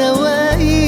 away